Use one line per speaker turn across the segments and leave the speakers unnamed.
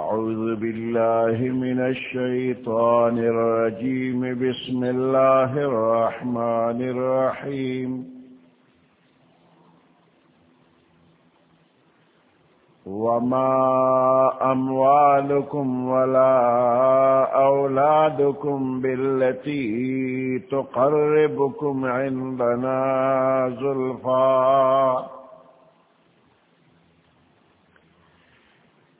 أعوذ بالله من الشيطان الرجيم. بسم الله الرحمن الرحيم. وما أموالكم ولا أولادكم بالتي تقربكم عندنا زلفاء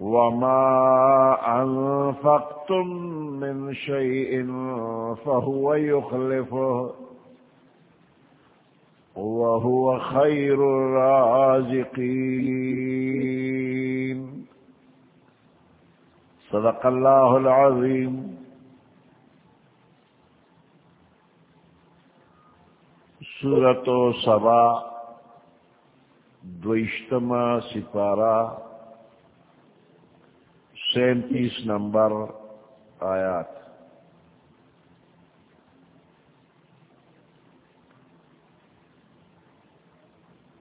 وما أنفقتم من شيء فهو يخلفه وهو خير الرازقين صدق الله العظيم سورة سبا دوشتما سپارہ سینتیس نمبر آیات۔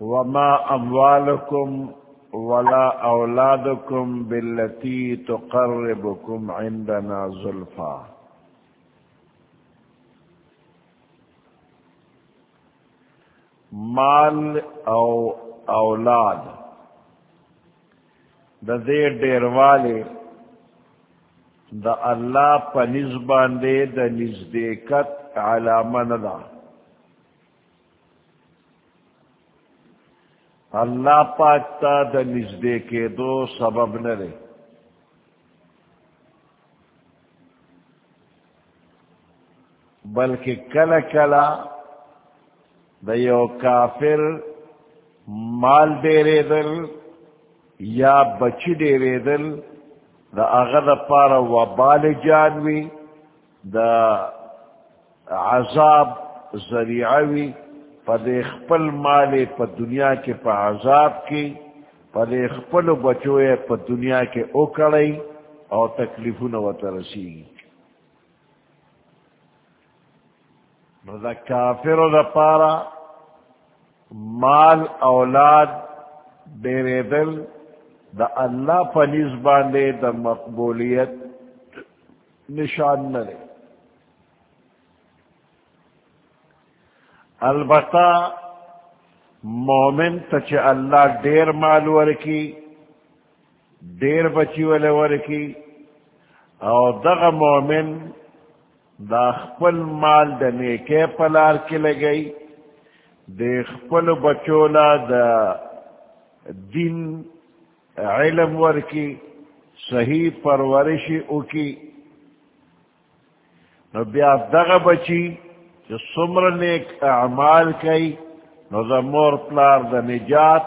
وما اموالکم ولا اولادکم بالتی تقربکم عندنا زلفا مال او اولاد۔ دا دے ڈیر والے دا اللہ پا نزبان دے دا نزدیکت علامہ ندا اللہ پاکتا دا نزدیکے دو سبب ندے بلکہ کلا کلا دا یو کافر مال دے رے دل یا بچی دے رے دل دا اغد پارا و بال جانوی دا عذاب ذریعوی پا دے خپل مال پا دنیا کے پا عذاب کی، پا دے خپل بچوئے پا دنیا کے اوکڑی اور تکلیفون و ترسیگی۔ دا کافر دا پارا مال اولاد دے دل دا اللہ پنیز باندے دا مقبولیت نشان نہ البتہ مومن تچ اللہ ڈیر مال ورکی ڈیر بچی والے ورکی اور دغ مومن دا خپل مال دا نیکے پلار کے لگئی، دے خپل بچولا دا دین علم ور کی صحیح پرورش اکی نو بیا دغ بچی جو سمر نیک اعمال کئی نو دا مور پلار دا نجات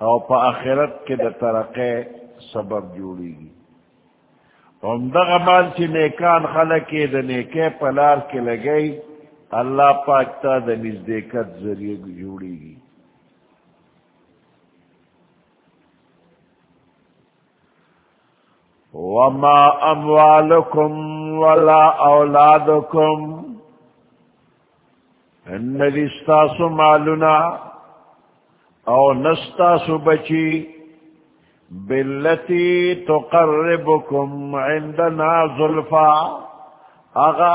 او پا آخرت کے دا ترقے سبب جوڑی گی ام دغ مال چی نیکان خلقی دا نیکے پلار کے لگئی اللہ پاکتا دا نزدیکت ذریعے جوڑی گی وما اموالكم ولا اولادكم ان استاسو مالنا او نستاسو بچی بالتي تقربكم عندنا ظلفا اغا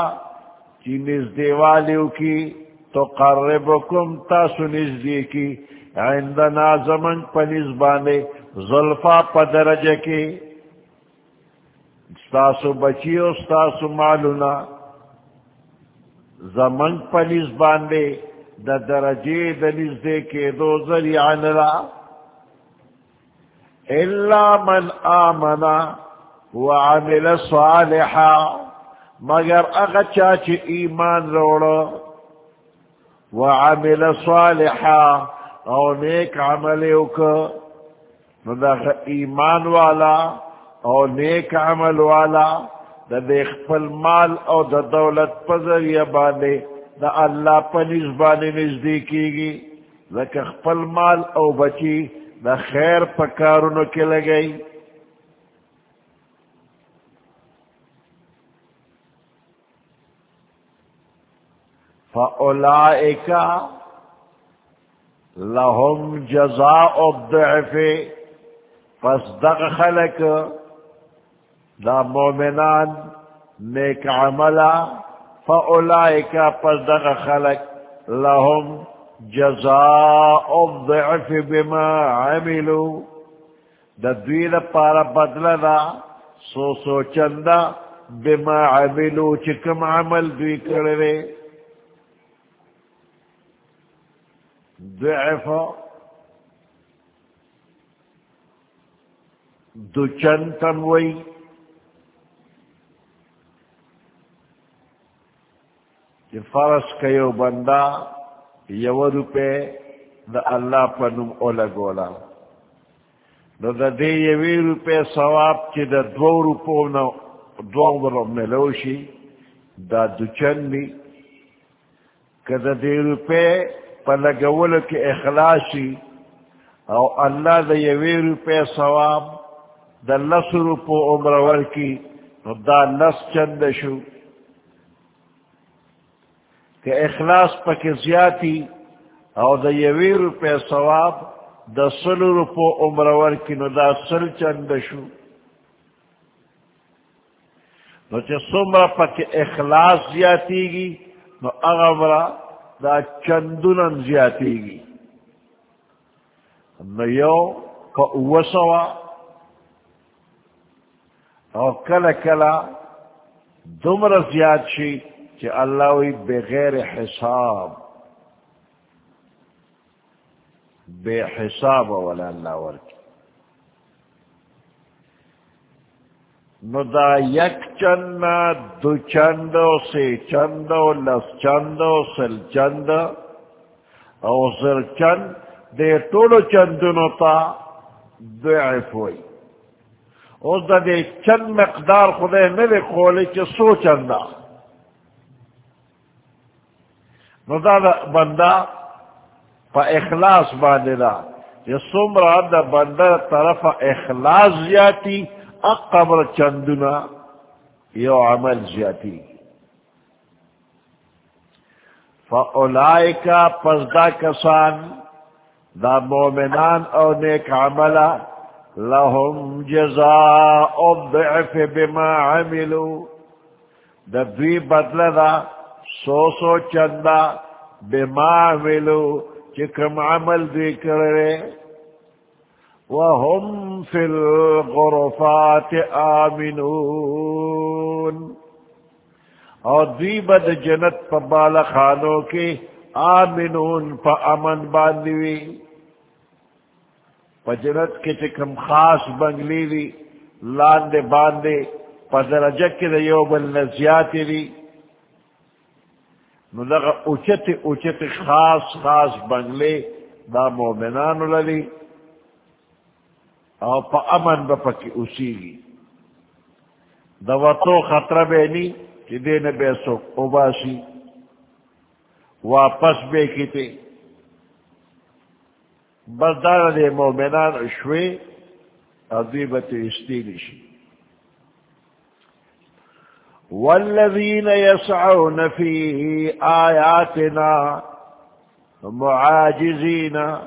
چی نزدی والیو کی تقربكم تاسو نزدی کی عندنا زمن پا ظلفا پا کی ستاسو بچی او ستاسو مالونا زمن پنیز باندے دا درجے دنیز دے کے دو ذریعان را اللہ من آمنا وعمل صالحا، مگر اغچا چی ایمان روڑا وعمل صالحا او نیک عمل اوکا نو ایمان والا او نیک عمل والا دا دیکھ پل مال او دا دولت پذر یا بانے دا اللہ پنیز بانے نزدیکی گی لکہ خپل مال او بچی دا خیر پکارونو کے لگئی فَأُولَئِكَ لَهُمْ جَزَاءُ الضِّعْفِ، پس دغ خلق دا مومنان نیک عملا فأولئك پس دغ خلق لهم جزاء الضعف بما عملوا دا دویل پارا بدل دا سو سو چندا بما عملوا چکم عمل دوی کرے ضعف، دو چند تم وئی۔ کہ فرض کئیو بندہ یو روپے دا اللہ پنم اولا گولا. نو دا دے یوی روپے ثواب چی دا دو روپو نا دو برو ملوشی دا دو چندی کہ دا دے روپے پا لگولو کی اخلاصی او اللہ دا یوی روپے ثواب دا لس روپو عمر ورکی نو دا لس چند شو. کہ اخلاص پک زیاتی او دا یوی روپے ثواب دا سل روپو عمرور کی نو دا سل چند شو. نو چه سمرا پک اخلاص زیاتی گی نو اغمرا دا چندونن زیاتی گی نو یو کا اوسوا او کلا کلا دمر زیاد شی کہ اللہ وی بغیر حساب، بے حساب والا اللہ ورکی۔ نو دا یک چند، دو چندو سے چندو لس چندو سل چند، او سر چند، دے ٹولو چندنو تا ضعف ہوئی۔ اس دا دے چند مقدار خدے نلے قولی چے سو چندہ نو دا, دا بندہ پا اخلاص باندے دا یا سمرا دا بندہ طرف اخلاص زیادی اقبر چندنا یو عمل زیادی۔ فَأُولَئِكَ پزدا کسان دا مومنان او نیک عملا لهم جزاء الضعف بما عملوا دا دوی بدل دا سو سو چندا بما ملو چکم عمل دی کرے وهم في الغرفات آمنون۔ اور دی بد جنت پا بالا خانوں کے آمنون پا امن باندوی پا جنت کے چکم خاص بنگلی دی، لاندے باندے، پا درجہ کے دیو بل نزیاتی دی۔ نو دغه اوچت اوچت خاص خاص بنگلے دا مومنانو للی او پا امن با پکی اسی گی دا وطو خطر بینی چی دین بے سوک اوباسی واپس بے کتے بس دار دے مومنان شوی او دیبت استیلی شی والذين يسعون في آياتنا معاجزين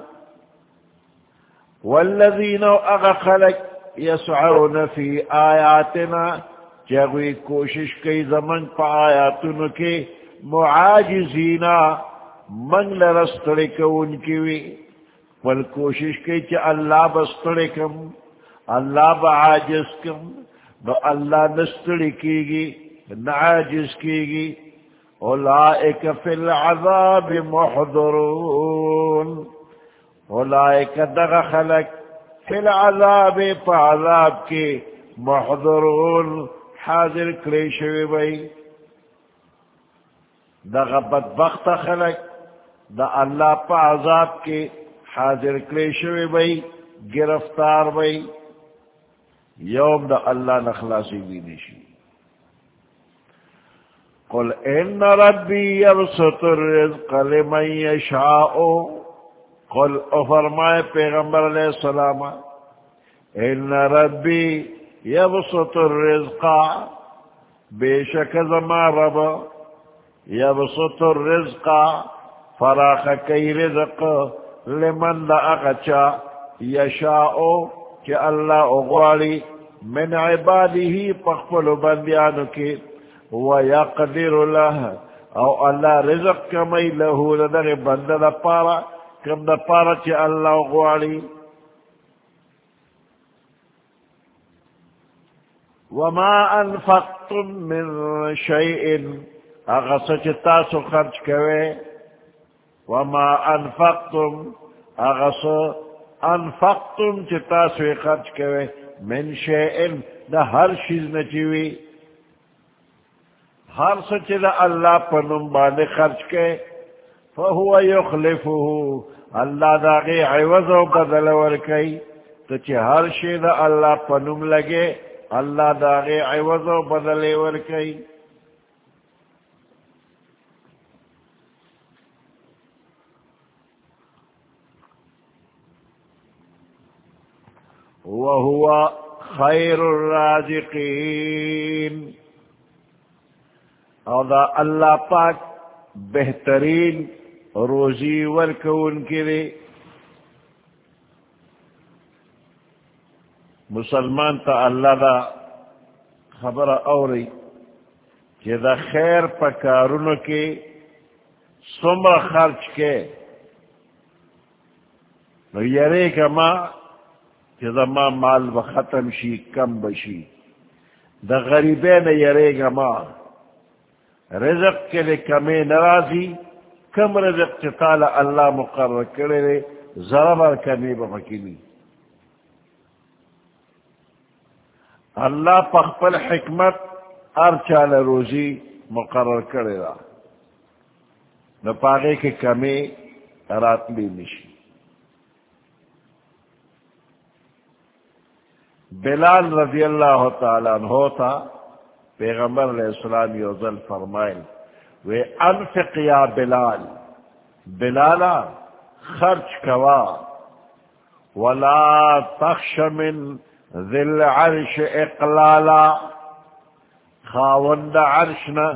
والذين أغخلق يسعون في آياتنا جاگوی کوشش کئی زمن پا آیاتن کے معاجزینا من لرستڑی کون کیوی پل کوشش کئی چا اللہ بستڑی کم، اللہ بعاجز کم، نو اللہ نستڑی کی گی نعاجز کی گی اولئک فی العذاب محضرون اولئک دغ خلق فی العذاب پا عذاب کی محضرون حاضر کلیشوی بئی دغ بدبخت خلق، دا اللہ پا عذاب کی حاضر کلیشوی بئی گرفتار بئی یوم دا اللہ نخلاصی بھی نشی۔ قل ان ربی یبسط الرزق لمن یشاؤ قل او فرمائے پیغمبر علیہ السلام ان ربی یبسط الرزق. بے شک زما رب یبسط الرزق، فراخ کئی رزق لمن دا اغچا یشاؤ کہ اللہ اغوالی من عباده پخفل بندیانو کی. ويقدر له او الله رزق كمي له لدغ بند دا پارا كم دا پارا چه الله غوالي وما انفقتم من شيء اغسچ تاسو خرج كوي وما انفقتم اغس انفقتم چه تاسو خرج كوي من شيء دا هر شیز نچوي ہر سچ دا اللہ پنم بانے خرچ کے، فہو یخلفو اللہ دا غی عوض و بدل ورکی تو چی ہر شی دا اللہ پنم لگے، اللہ دا غی عوض و بدل ورکی۔ وهو خير الرازقين اور دا اللہ پاک بہترین روزی ورکون کے لیے مسلمان تا اللہ دا خبر اوری کہ دا خیر پکارونو کے سمر خرچ کے. نو یرے کا کہ دا ما مال بختم شی، کم بشی. دا غریبین یرے کا ما رزق کے لیے کمی نرازی کم رزق چتالا اللہ مقرر کرے لے ضربر کمی بفکیلی اللہ پخپل حکمت ار چال روزی مقرر کرے گا نہ پاگے کی کمی رات بھی نشی. بلال رضی اللہ تعالیٰ عنہ تھا پیغمبر علیہ السلام یوزل فرمائل، وے انفق یا بلال، بلالا خرچ کوا، ولا تخش من ذل عرش اقلالا، خاوند عرشنا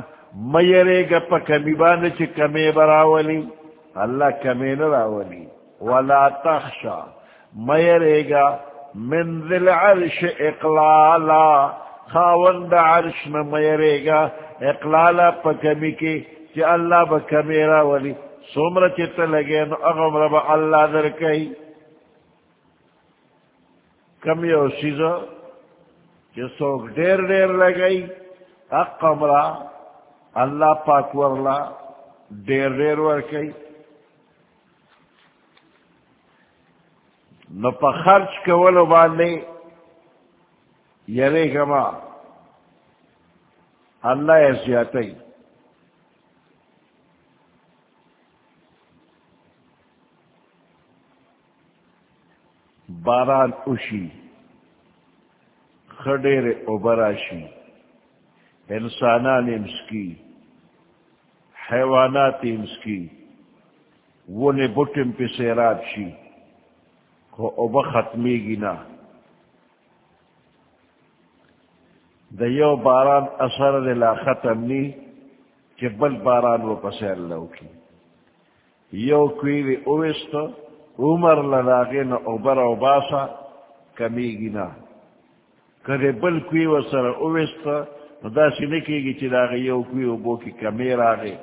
میرے گا پا کمی بانے چی کمی براولی، اللہ کمی نراولی ولا تخشا، میرے گا من ذل عرش اقلالا خاوند عرش نہ میرے گا اقلالا پا کمی کی، چی اللہ با کمی را ولی۔ سومر چیت لگے نو اغمر با اللہ در کئی۔ کمی او سیزو چی سوک دیر دیر لگئی۔ اقمرا اللہ پاک ورلا دیر دیر ور کئی۔ نو پا خرچ کولو باندے یرے گما اللہ ایسیاتی باران اشی خڈیر ابراشی انسانان امسکی حیوانات امسکی وہ نے بٹم پہ سیراب شی کو اب ختمی گنا دیو باران اثر لا ختم نی کہ بل باران وہ پسے اللہ کی یو کوئی اوست عمر لداغے نہ اوبر او باسا کمی گنا کدے بل کوئی و سر اوست دا سی نکی گی چی داغے یو کوئی و بو کی کمی راگے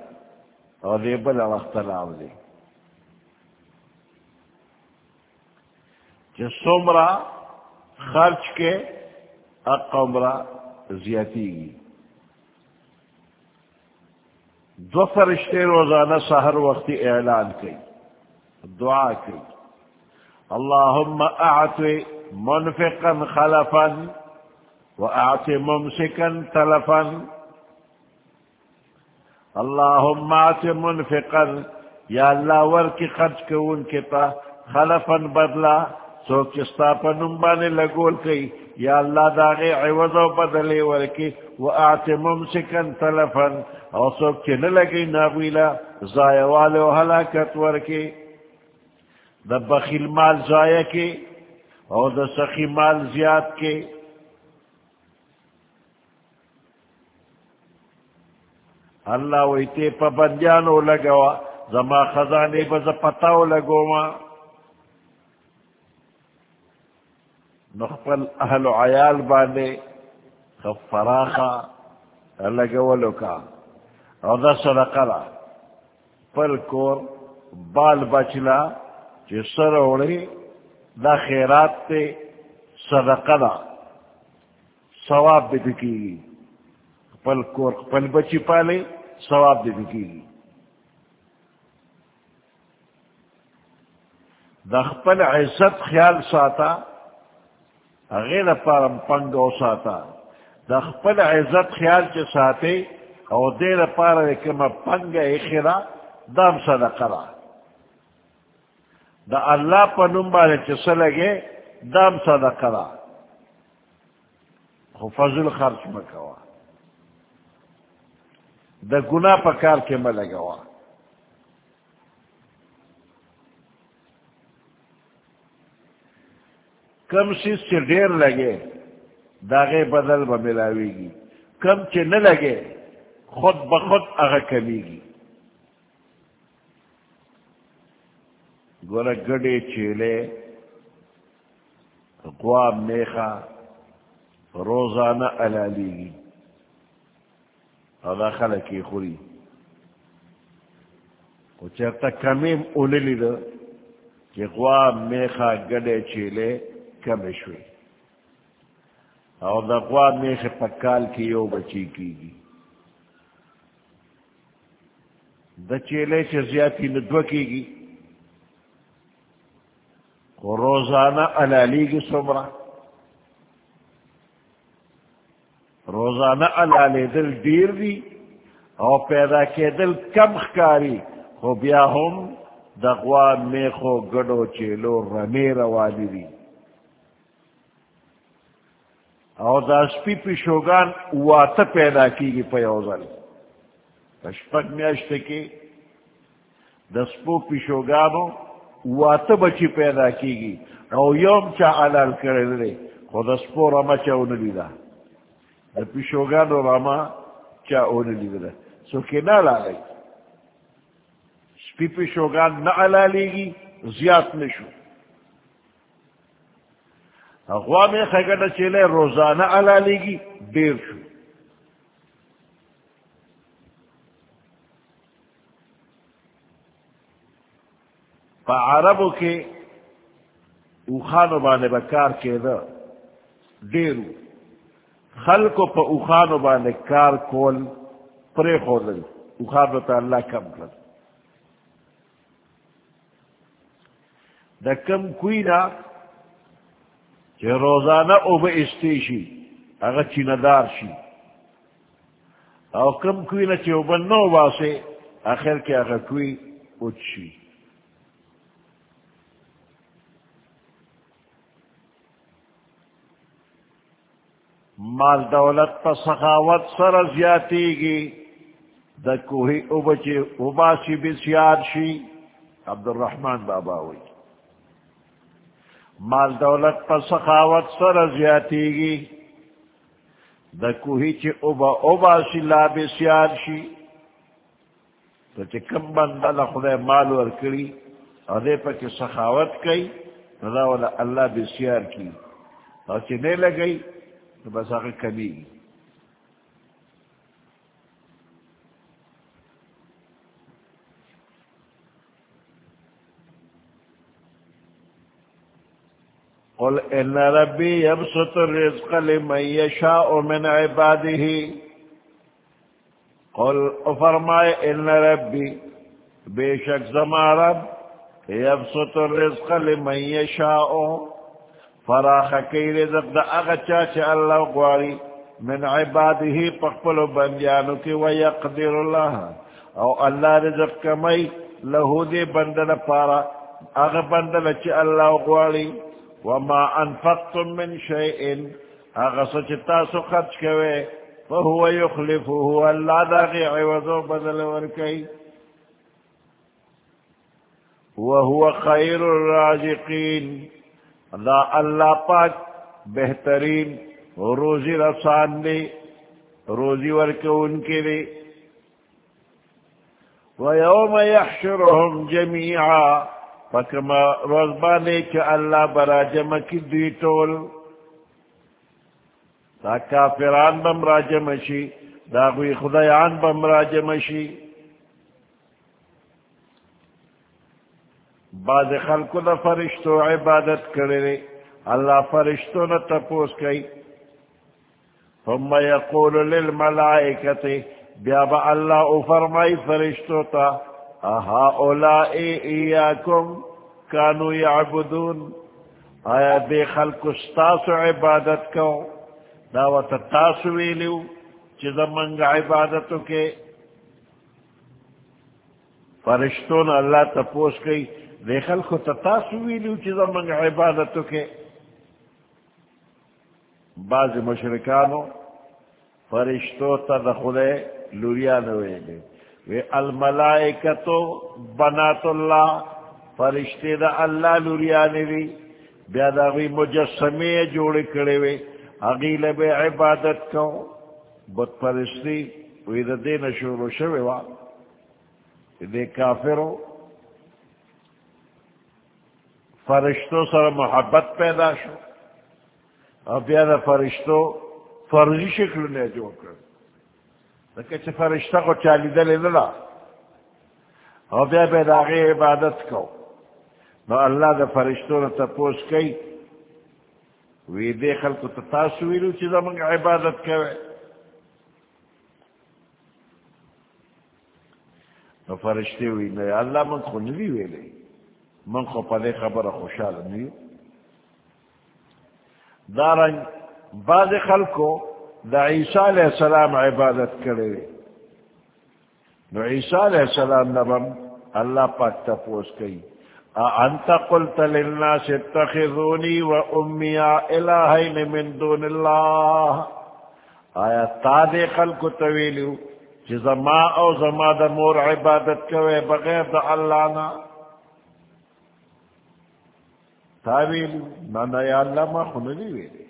اور دے بل وقت لاو دے چی خرچ کے اقمرا زیاتی دو فرشتے روزانہ سہر وقتی اعلان کی دعا کی اللہم اعطی منفقا خلفا و اعطی ممسکا تلفا. اللہم اعطی منفقا. یا اللہ ور کی خرچ کے ان کے پا خلفا بدلا. سو چستا پا نمبانے لگول کئی یا اللہ داغے عوض و بدلے ورکی و آت ممسکن تلفن او سوک چی نلگی نابیلا زائے والے و حلاکت ورکی دا بخیل مال زائے کی او دا سخی مال زیاد کی اللہ ویتے پا بندیانو لگوا زما خزانے بز پتاو لگو ما نخپل اہل و عیال باندے خف فراخا لگولو کا او دا صدقہ را پل کور بال بچلا چی سر اوڑی دا خیرات تے صدقہ را ثواب بھی دکی گی پل کور پل بچی پالے ثواب بھی دکی گی دا خپل عزت خیال ساتا غیر پارم پنگ او ساتا دا خپل عزت خیال چے ساتے او دیر پار کم پنگ اخرا دام صدقہ را دا اللہ پا نمبر چے لگے دام صدقہ را خو فضل خرچ مکوا دا گناہ پا کار کے ملگوا کم سیز سے ڈیر لگے، داغے بدل ب ملاوے گی کم چ نہ لگے خود بخود اگ کمی گی گور گڑے چیلے گواب میخا، روزانہ الالی گی ادا خل کی خوری چرتا کمیم اونلی دو کہ گواب میخا گڑے چیلے کمشوی۔ او دا غوا میخ پکال کی یو بچی کی گی۔ دا چیلے سے زیادی ندو کی گی۔ روزانہ علالی گی سمرا روزانہ علالی دل دیر دی۔ او پیدا کے دل کم خکاری۔ خو بیا ہم دا غوا میخو گڑو چیلو رمی روالی دی۔ او دا سپی پیشوگان واتا پیدا کی گی پی اوزل پشپک میاشت کی دا سپو پیشوگانو واتا بچی پیدا کی گی او یوم چا علال کرده دی، خو دا سپو رما چا اونلی دا دا پیشوگانو رما چا اونلی دا سو که نالا گئی سپی پیشوگان نا علالی گی زیاد نشو اغوا میں خگڑ چلے روزانہ علا لے گی، دیر شو۔ پا عربو کے اوخانو بانے بکار کے دا دیرو۔ خلقو پا اوخانو بانے کار کول پرے خودل اوخانو تا اللہ کم کر دا کم کوئی کہ روزانہ اوب استیشی اگر چیندار شی. او کم کوئی نہ چوبن نو باسے آخر کے اگر کوئی اچھی مال دولت پر سخاوت سر زیاتی گی دا کوئی اوبچے اوباسی بسیار شی عبد الرحمن بابا ہوئی مال دولت پر سخاوت سر زیاتی گی دا کوہی چی اوبا اوبا سی لا بسیار شی تو چی کم بندہ لخدہ مال ورکری اور دے پا کی سخاوت کئی رضا والا اللہ بسیار کی اور چی نہیں لگئی تو بس آخر کمی گی قل ان ربی یبسط الرزق لمن یشاء من عباده قل فرمائے ان ربی بے شک زمارب یبسط الرزق لمن یشاؤ فراخ کی رزق دا اغچا چا اللہ قواری من عباده پقبل بندیانو کی ویقدر اللہ او اللہ رزق کمی لہو دے بندل پارا اغ بندل چا اللہ قواری وما انفقتم من شیئن اغ سچتا سخط کوئے. فهو يخلفه اللہ داغی عوضو بدل ورکی. وهو خیر الرازقین. دا اللہ پاک بہترین روزی رسان دے روزی ورک ان کے لیے وَيَوْمَ يَحْشُرُهُمْ جَمِيعًا فکما روزبانے کہ اللہ برا جمع کی دوی ٹول دا کافران بم را جمع شی، دا غوی خدایان بم را جمع شی. بعض خلقو دا فرشتو عبادت کرے اللہ فرشتو نا تپوس کئی. ثم يقول للملائكة بيابا الله فرمي فرشتوتا أهؤلاء إياكم كانوا يعبدون آیا دے خلق استاسو عبادت کو دعوت تاسو ویلیو چیز منگ عبادتو کے۔ فرشتون اللہ تپوس کئی، دے خلق تاسو ویلیو چیز منگ عبادتو کے۔ بعض مشرکانو فرشتو تا دخلے لوریانو ویلے وی الملائکتو بنات اللہ، فرشتے دا اللہ لوریانی وی، بیا دا وی مجسمی جوڑی کرے وی اگیل بے عبادت کو بت فرشتی وی دا دین شروع شوی وا۔ دے کافرو، فرشتو سر محبت پیدا شو۔ اب بیا فرشتو فرضی شکل نے جو کر۔ کہ فرشتہ کو چالی دل للا اور بیا بے داغی عبادت کو نو اللہ دا فرشتو نے تپوس کئی وی دے خلق تتاسو ویلو چیزا منگ عبادت کوئے نو فرشتے ہوئی نو اللہ من خو نوی ویلے من خو پدے خبر خوشحال نہیں دارنگ بعض خلقو دا عیسیٰ علیہ السلام عبادت کرے نو عیسیٰ علیہ السلام نبم اللہ پاک تپوس کئی. انت قلت للناس اتخذونی و امیا الہین من دون اللہ. آیا تا دے خلقو طویلیو چی زما او زما دا مور عبادت کوئے بغیر دا اللہ نا؟ تاویل نانا یا اللہ ما خنلی ویلے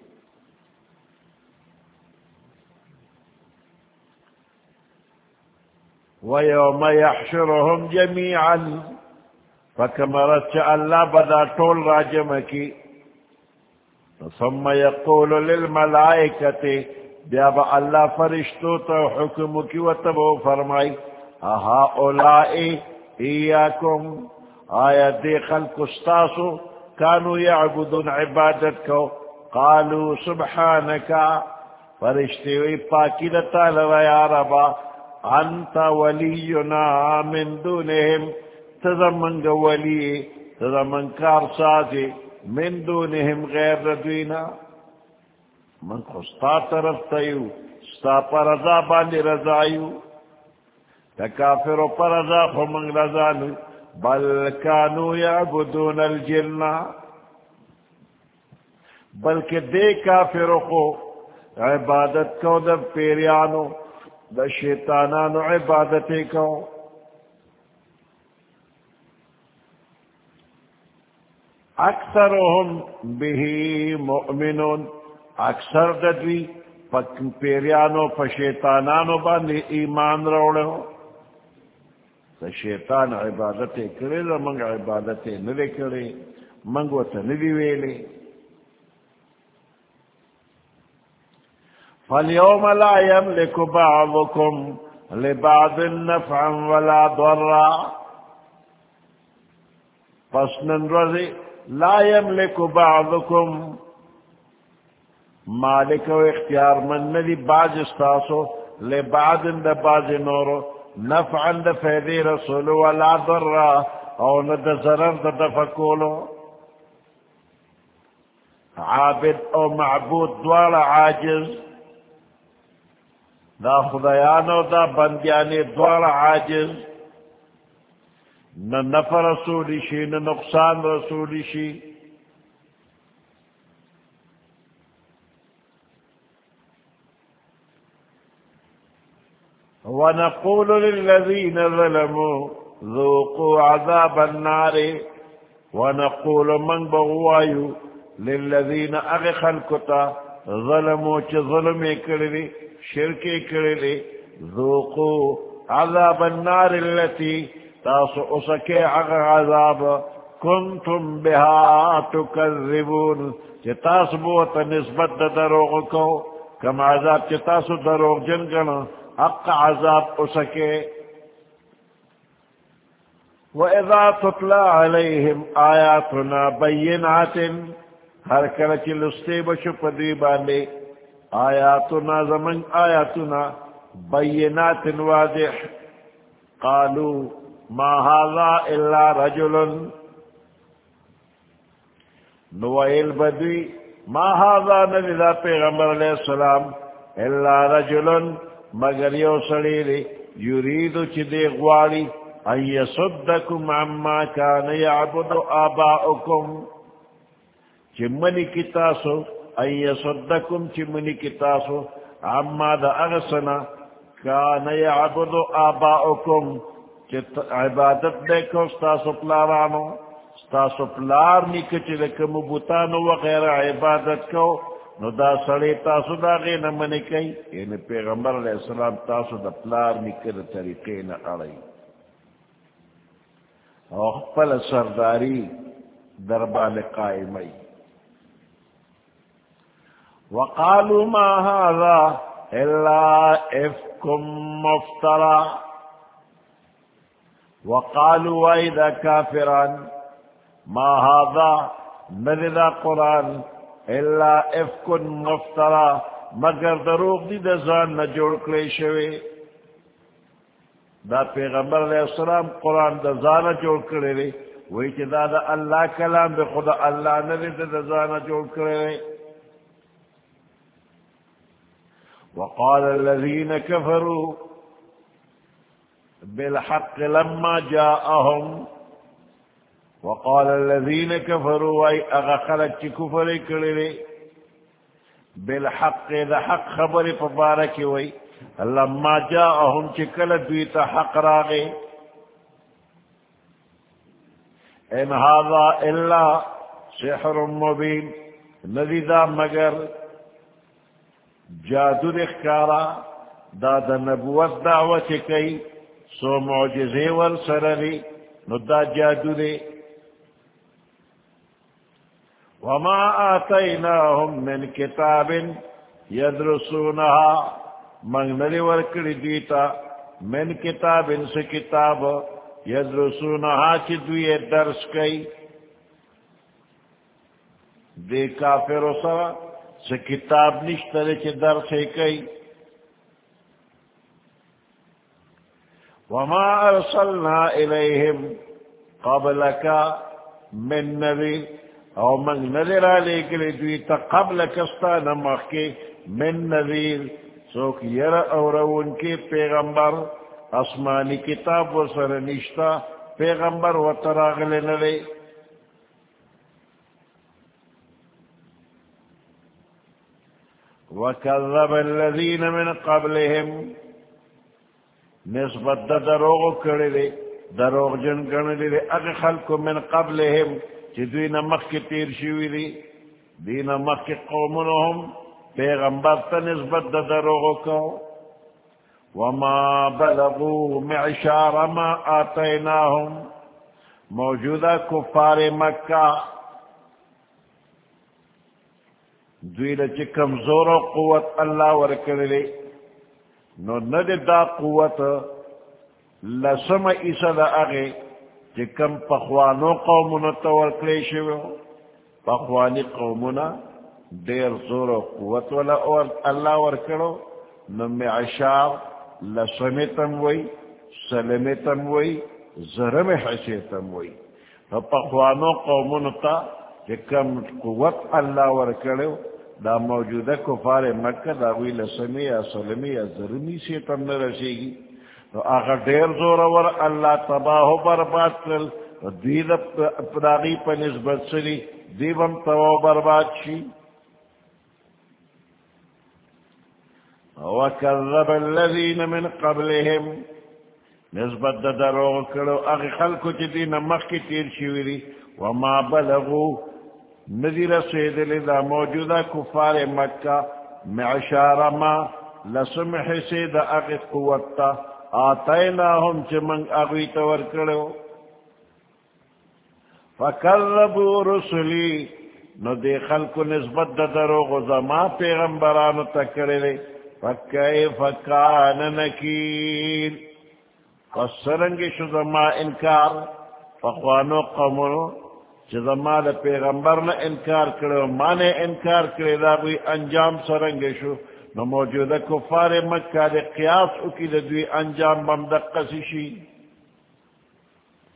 وَيَوْمَ يَحْشُرُهُمْ جَمِيعًا فَكَمَرَتْ اللَّهَ بَدَا طول راجمكي ثم يقول للملائكة بياب الله فرشتو حكمك وتبو فرمائي أهؤلاء إياكم آيات دي خلق استاسو كانوا يعبدون عبادتك قالوا سبحانك فرشتوي پاکی دتا لوا یا ربا انت ولینا من دونهم. تزمن ولی تزمن کار سازی من دونهم غیر ردوینا من خستا طرف تیو ستا پر رضا باندی رضایو تکافر پر رضا خو رضانو بل کانو یعبدون الجنہ بلکہ دے کافر کو عبادت کو دا پیریانو. دا شیطانانو عبادتی کو اکثرهم به مؤمنون، اکثر ددوی پیریانو پا شیطانانو باندے ایمان روڑے ہو شیطان عبادت کرے دا منگ عبادت ندے کرے منگو تا ندی ویلے فاليوم لا يملك بعضكم لبعض نفعا ولا ضرا فسنن رضي لا يملك بعضكم مالک و اختیار من ندی باز استاسو لبعد دا باز نورو نفعا دا فیدی رسول ولا ضر او ند ضرر دا دفکولو. عابد او معبود دوار عاجز دا خدایانو دا بندیانی دوار عاجز. نہ نفع رسولی شی نہ نقصان رسولی شی ونقول للذين ظلموا، ذوقوا عذاب النار. ونقول من بغوايو للذين اغخل كتا ظلموا چه ظلمي كرلي شركي كرلي ذوقوا عذاب النار التي تاسو اسکے عغ عذاب کنتم بها تکذبون، چه تاسو بوتا نسبت دروغ کو، کم عذاب چه تاسو دروغ جن گنا حق عذاب اسکے۔ وَإِذَا تُطْلَى عَلَيْهِمْ آيَاتُنَا بَيِّنَاتٍ ہر کلچ لستے بشو پدوی باندے آیاتنا زمن آیاتنا بینات واضح۔ قالوا ما هذا الا رجل۔ نوائل بدوی، ما هذا نبی پیغمبر علیہ السلام، الا رجل، مگر یو سڑیلی یریدو چی دے غواری ان یصدکم عما کان یعبد آباؤکم۔ چی منی کتاسو ان یصدکم چی منی کتاسو عما دا اغسنا کان یعبد آباؤکم، چی عبادت دیکھو، ستاسو پلارانو، ستاسو پلار نکا چی لکم بوتانو وغیر عبادت کو، نو دا سڑی تاسو دا غین منی کئی یعنی پیغمبر علیہ السلام تاسو دا پلار نکا دا طریقے نا اڑی او خپل سرداری دربال قائمی وقالوا ما هذا الا افكم مفترى. وقالوا اذا كافرا ما هذا؟ نذا قران الا افك مفترى. مگر دروغ دی دزان نہ جوڑ کلے شوی. دا پیغمبر علیہ السلام قرآن دا زانا جوڑ کرے رے وہی دا دا اللہ کلام دے خدا اللہ نبی دا زانا جوڑ کرے رے وقال الذين كفروا بالحق لما جاءهم وقال الذين كفروا اي اغخلت كفر كرري بالحق اذا حق خبر فبارك وي لما جاءهم چکل دویت حق راغي ان هذا الا سحر مبين ندی دا مگر جادو دخکارا دا دا نبوت دعوت کئی سو معجزے ور سرری ندا جادو دے وما آتیناهم من کتاب یدرسونها من نری ورکڑی دیتا من کتاب ان سے کتاب یدرسونها چی دوی درس کئی دے کافر سرا سے کتاب نشتر چی درس کئی۔ وما أرسلنا إليهم قبلك من نبي او من نذر عليك لدويت قبلك استانا مخي من نذير سوك يرى او رون کے پیغمبر اسمانی کتاب و سر نشتا پیغمبر و تراغل نلے وكذب الذين من قبلهم. نسبت دا دروغ کرے دے دروغ جن کرنے دے اگ خلق من قبلهم، چی دوی نمخ کی تیر شوی دی. دی نمخ کی قومنهم پیغمبر تا نسبت دا دروغ کو. وما بلغو معشار ما آتیناهم موجودہ کفار مکہ دوی لچی کمزور و قوت اللہ ورکر لے نو ند دا قوت لسم عیسا دا اغی چی کم پخوانو قومنا تور کلیشو پخوانی قومنا دیر زور و قوت والا اور اللہ ورکڑو معشار لسمتم وی سلمتم وی زرم حسیتم وی پخوانو قومنتا کہ کم قوت اللہ ورکڑو دا موجودہ کفار مکہ دا وی لسمی یا سلمی یا زرمی سے تم نرسے گی تو آخر دیر زور ور اللہ تباہ و برباد کرل دید پداغی پا نسبت سری دیبم تباہ و برباد شی وكذب الذين من قبلهم. نسبت دا دروغ کرو اغی خلقو چی دین مخی تیر شویری وما بلغو. نذیر سیدلی دا موجودہ کفار مکہ معشار ما لسمح سید اغی قوتا آتیناهم چی من اغوی تور کرو. فکذبو رسلی نو دے خلقو نسبت دا دروغ زما پیغمبرانو تکرلی فکیف کان نکیر. فسرنگی شو زما انکار. فقوانو قومنو چی زما دا پیغمبر نا انکار کرے مانے انکار کرے دا کوئی انجام سرنگی شو. نو موجودہ کفار مکہ دے قیاس اکی دا دوی انجام بمدق قسیشی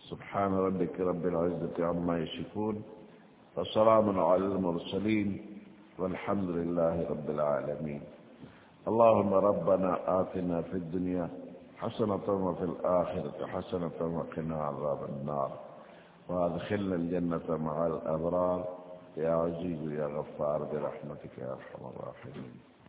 سبحان ربك رب العزة عما يشكون وسلام على المرسلين والحمد لله رب العالمين اللهم ربنا آتنا في الدنيا حسنة وفي الآخرة حسنة وقنا عذاب النار. وادخلنا الجنة مع الأبرار. يا عزيز يا غفار برحمتك يا أرحم الراحمين.